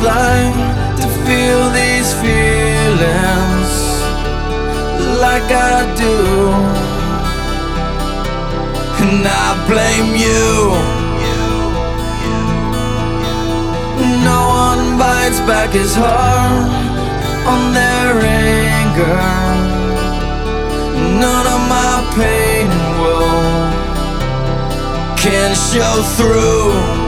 Like to feel these feelings like I do. And I blame you. No one bites back his heart on their anger. None of my pain woe can show through.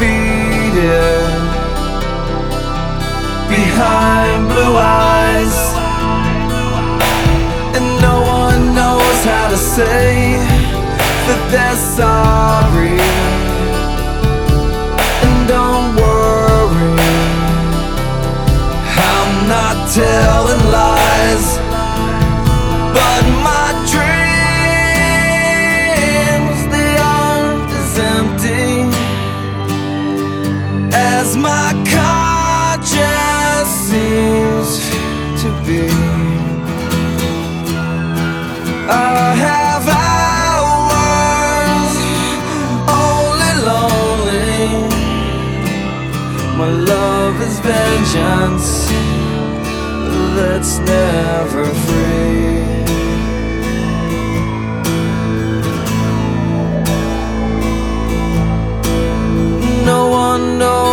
Defeated behind blue eyes. And no one knows how to say that they're sorry. And don't worry, I'm not telling as my conscience seems to be. Uh, I have hours only lonely. My love is vengeance that's never free.